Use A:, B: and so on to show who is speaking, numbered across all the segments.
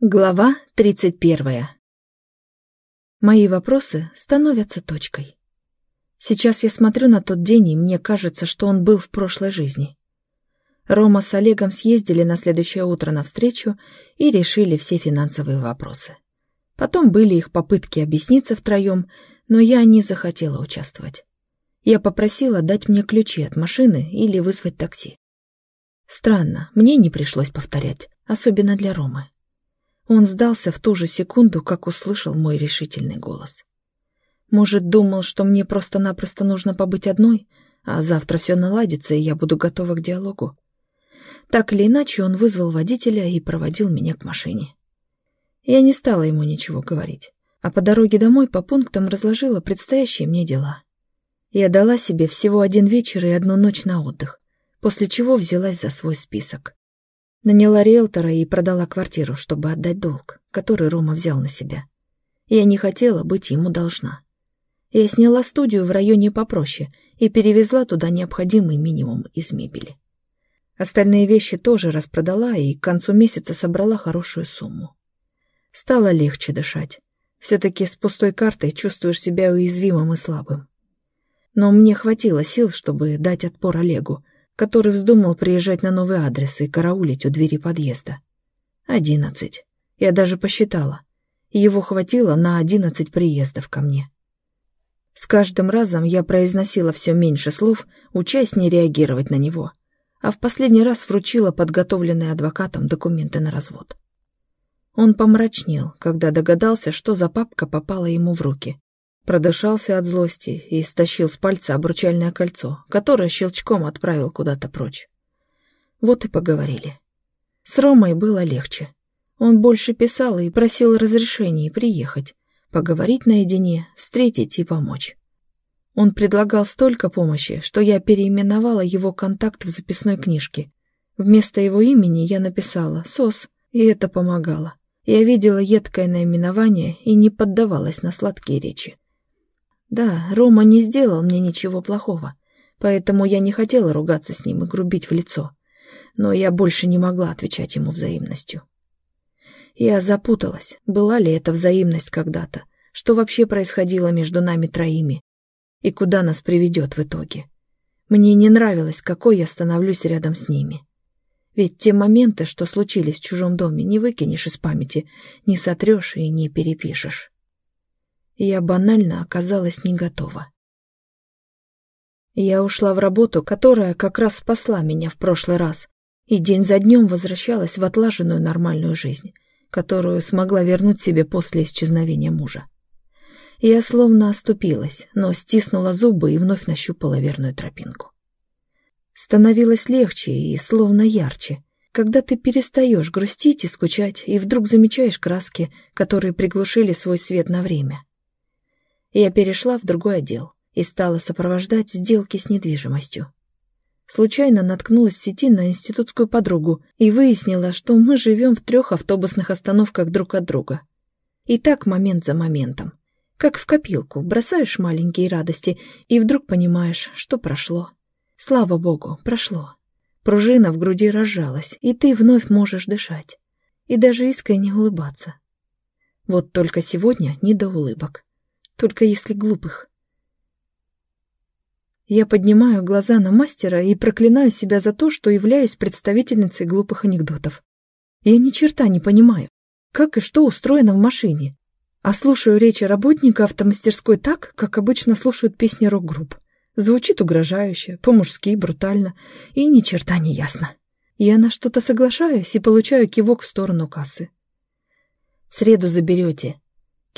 A: Глава 31. Мои вопросы становятся точкой. Сейчас я смотрю на тот день, и мне кажется, что он был в прошлой жизни. Рома с Олегом съездили на следующее утро на встречу и решили все финансовые вопросы. Потом были их попытки объясниться втроем, но я не захотела участвовать. Я попросила дать мне ключи от машины или вызвать такси. Странно, мне не пришлось повторять, особенно для Ромы. Он сдался в ту же секунду, как услышал мой решительный голос. Может, думал, что мне просто-напросто нужно побыть одной, а завтра все наладится, и я буду готова к диалогу. Так или иначе, он вызвал водителя и проводил меня к машине. Я не стала ему ничего говорить, а по дороге домой по пунктам разложила предстоящие мне дела. Я дала себе всего один вечер и одну ночь на отдых, после чего взялась за свой список. Наняла риэлтора и продала квартиру, чтобы отдать долг, который Рома взял на себя. Я не хотела быть ему должна. Я сняла студию в районе попроще и перевезла туда необходимый минимум из мебели. Остальные вещи тоже распродала и к концу месяца собрала хорошую сумму. Стало легче дышать. Все-таки с пустой картой чувствуешь себя уязвимым и слабым. Но мне хватило сил, чтобы дать отпор Олегу, который вздумал приезжать на новый адрес и караулить у двери подъезда. Одиннадцать. Я даже посчитала. Его хватило на одиннадцать приездов ко мне. С каждым разом я произносила все меньше слов, учась не реагировать на него, а в последний раз вручила подготовленные адвокатом документы на развод. Он помрачнел, когда догадался, что за папка попала ему в руки, Продышался от злости и стащил с пальца обручальное кольцо, которое щелчком отправил куда-то прочь. Вот и поговорили. С Ромой было легче. Он больше писал и просил разрешения приехать, поговорить наедине, встретить и помочь. Он предлагал столько помощи, что я переименовала его контакт в записной книжке. Вместо его имени я написала «СОС», и это помогало. Я видела едкое наименование и не поддавалась на сладкие речи. Да, Рома не сделал мне ничего плохого, поэтому я не хотела ругаться с ним и грубить в лицо, но я больше не могла отвечать ему взаимностью. Я запуталась, была ли это взаимность когда-то, что вообще происходило между нами троими и куда нас приведет в итоге. Мне не нравилось, какой я становлюсь рядом с ними. Ведь те моменты, что случились в чужом доме, не выкинешь из памяти, не сотрешь и не перепишешь я банально оказалась не готова. Я ушла в работу, которая как раз спасла меня в прошлый раз, и день за днем возвращалась в отлаженную нормальную жизнь, которую смогла вернуть себе после исчезновения мужа. Я словно оступилась, но стиснула зубы и вновь нащупала верную тропинку. Становилось легче и словно ярче, когда ты перестаешь грустить и скучать, и вдруг замечаешь краски, которые приглушили свой свет на время. Я перешла в другой отдел и стала сопровождать сделки с недвижимостью. Случайно наткнулась в сети на институтскую подругу и выяснила, что мы живем в трех автобусных остановках друг от друга. И так момент за моментом. Как в копилку, бросаешь маленькие радости и вдруг понимаешь, что прошло. Слава богу, прошло. Пружина в груди разжалась, и ты вновь можешь дышать. И даже искренне улыбаться. Вот только сегодня не до улыбок. Только если глупых. Я поднимаю глаза на мастера и проклинаю себя за то, что являюсь представительницей глупых анекдотов. Я ни черта не понимаю, как и что устроено в машине, а слушаю речи работника автомастерской так, как обычно слушают песни рок-групп. Звучит угрожающе, по-мужски, брутально, и ни черта не ясно. Я на что-то соглашаюсь и получаю кивок в сторону кассы. «В среду заберете»,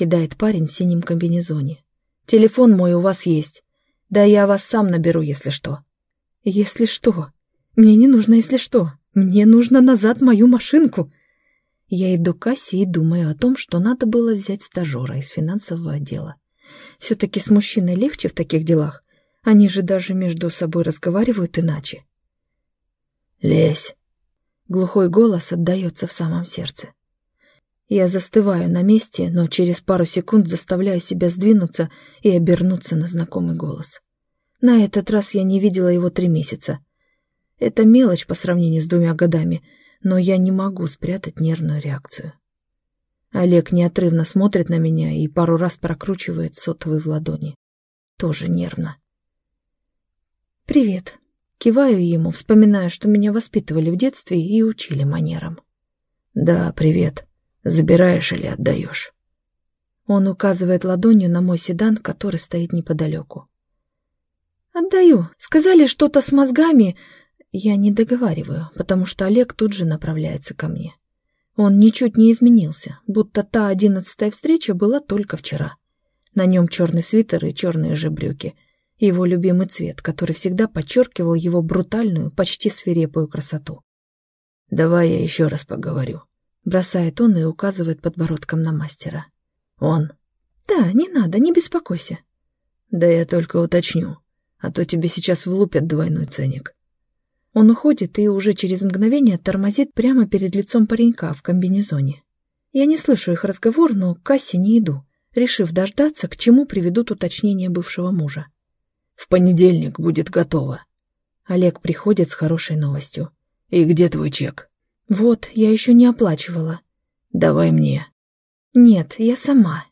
A: кидает парень в синем комбинезоне. «Телефон мой у вас есть. Да я вас сам наберу, если что». «Если что? Мне не нужно, если что. Мне нужно назад мою машинку». Я иду к кассе и думаю о том, что надо было взять стажера из финансового отдела. Все-таки с мужчиной легче в таких делах. Они же даже между собой разговаривают иначе. «Лезь!» Глухой голос отдается в самом сердце. Я застываю на месте, но через пару секунд заставляю себя сдвинуться и обернуться на знакомый голос. На этот раз я не видела его три месяца. Это мелочь по сравнению с двумя годами, но я не могу спрятать нервную реакцию. Олег неотрывно смотрит на меня и пару раз прокручивает сотовый в ладони. Тоже нервно. «Привет». Киваю ему, вспоминая, что меня воспитывали в детстве и учили манерам.
B: «Да, привет. Забираешь или отдаешь?»
A: Он указывает ладонью на мой седан, который стоит неподалеку. «Отдаю. Сказали что-то с мозгами. Я не договариваю, потому что Олег тут же направляется ко мне. Он ничуть не изменился, будто та одиннадцатая встреча была только вчера. На нем черный свитер и черные же брюки. Его любимый цвет, который всегда подчеркивал его брутальную, почти свирепую красоту.
B: «Давай я еще раз поговорю», —
A: бросает он и указывает подбородком на мастера.
B: «Он?»
A: «Да, не надо, не беспокойся».
B: «Да я только уточню, а то тебе сейчас влупят двойной ценник».
A: Он уходит и уже через мгновение тормозит прямо перед лицом паренька в комбинезоне. Я не слышу их разговор, но к кассе не иду, решив дождаться, к чему приведут уточнения бывшего мужа.
B: «В понедельник будет готово».
A: Олег приходит с хорошей новостью.
B: «И где твой чек?»
A: «Вот, я еще не оплачивала».
B: «Давай мне».
A: «Нет, я сама».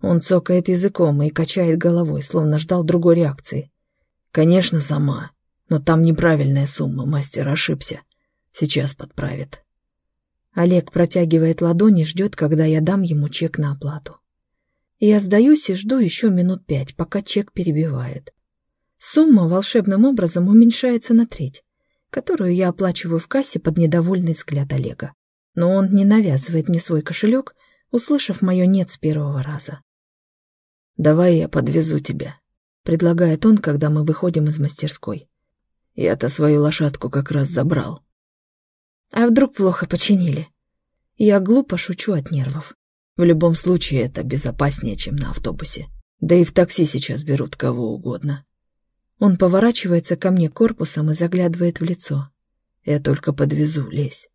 B: Он цокает языком и качает головой, словно ждал другой реакции. «Конечно, сама. Но там неправильная сумма, мастер ошибся. Сейчас подправит.
A: Олег протягивает ладони, ждет, когда я дам ему чек на оплату. Я сдаюсь и жду еще минут пять, пока чек перебивает. Сумма волшебным образом уменьшается на треть, которую я оплачиваю в кассе под недовольный взгляд Олега. Но он не навязывает мне свой кошелек, услышав мое «нет» с первого раза.
B: «Давай я подвезу тебя», — предлагает он, когда мы выходим из мастерской. Я-то свою лошадку как раз забрал.
A: А вдруг плохо починили? Я глупо шучу от нервов.
B: В любом случае это безопаснее, чем на автобусе. Да и в такси сейчас берут кого угодно.
A: Он поворачивается ко мне корпусом и заглядывает в лицо.
B: Я только подвезу, лезь.